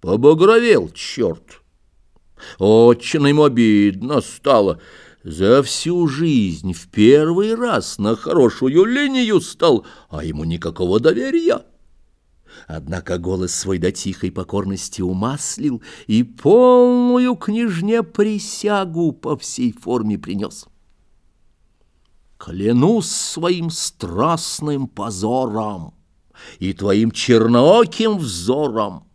Побагровел черт. Очень ему обидно стало. За всю жизнь в первый раз на хорошую линию стал, а ему никакого доверия. Однако голос свой до тихой покорности умаслил и полную княжне присягу по всей форме принес. Клянусь своим страстным позором и твоим чернооким взором,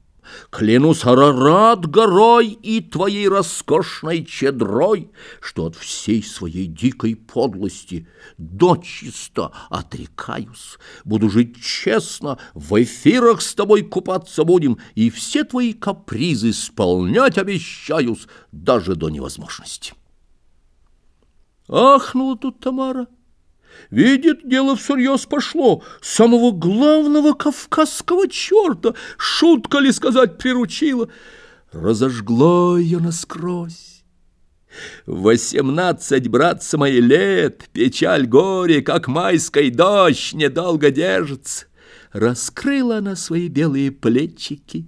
Клянусь Арарат горой и твоей роскошной чедрой, Что от всей своей дикой подлости дочисто отрекаюсь. Буду жить честно, в эфирах с тобой купаться будем, И все твои капризы исполнять обещаюсь даже до невозможности. Ахнула тут Тамара. Видит, дело всерьез пошло. Самого главного кавказского черта, шутка ли сказать, приручила. Разожгло ее насквозь. Восемнадцать, братцы мои, лет, печаль горе, как майской дождь, недолго держится. Раскрыла она свои белые плечики,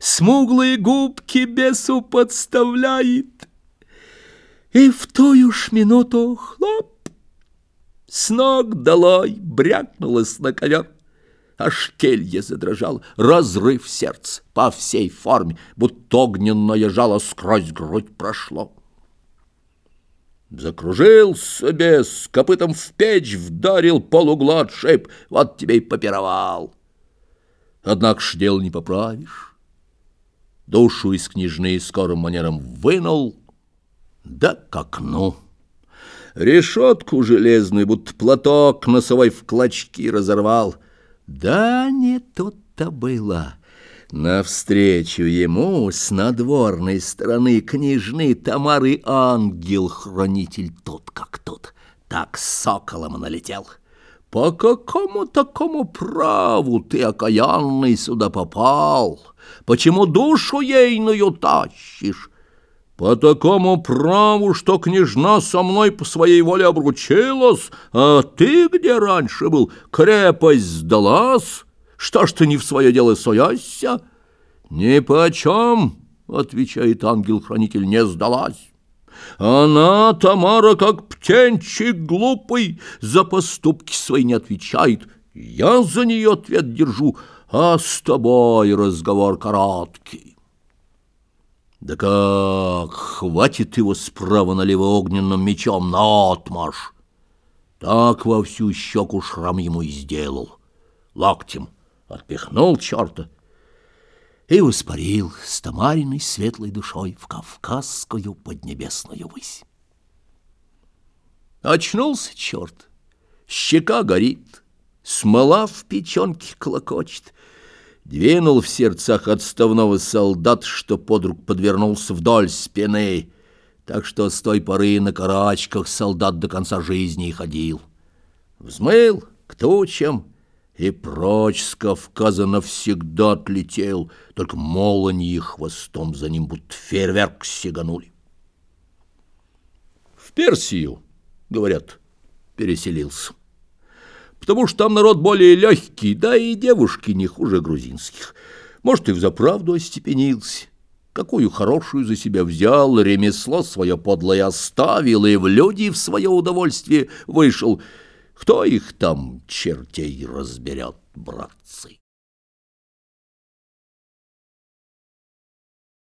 смуглые губки бесу подставляет. И в ту уж минуту хлоп, с ног долой брякнулась на ковер. Аж келья задрожал, разрыв сердца по всей форме, будто огненное жало сквозь грудь прошло. Закружился бес, копытом в печь вдарил полугла отшиб, вот тебе и попировал. Однако ж дел не поправишь. Душу из княжны скорым манером вынул, да к окну решетку железную, будто платок носовой в клочки разорвал. Да не тут-то было. Навстречу ему с надворной стороны княжны Тамары ангел-хранитель тот как тот, так соколом налетел. По какому такому праву ты, окаянный, сюда попал? Почему душу ейную тащишь? По такому праву, что княжна со мной по своей воле обручилась, а ты где раньше был? Крепость сдалась? Что ж ты не в свое дело суешься? Ни почем, отвечает ангел-хранитель, не сдалась. Она, Тамара, как птенчик глупый, за поступки свои не отвечает. Я за нее ответ держу, а с тобой разговор короткий. Да как хватит его справа налево огненным мечом на отмаш! Так во всю щеку шрам ему и сделал. Локтем отпихнул черта и воспарил с Тамариной светлой душой в кавказскую поднебесную высь. Очнулся черт, щека горит, смола в печенке клокочет — Двинул в сердцах отставного солдат, что под рук подвернулся вдоль спины, так что с той поры на карачках солдат до конца жизни ходил. Взмыл к тучам и прочь с Кавказа навсегда отлетел, только молоньи хвостом за ним будто фейерверк сиганули. В Персию, говорят, переселился потому что там народ более легкий, да и девушки не хуже грузинских. Может, и взаправду остепенился. Какую хорошую за себя взял, ремесло свое подлое оставил и в люди в свое удовольствие вышел. Кто их там чертей разберет, братцы?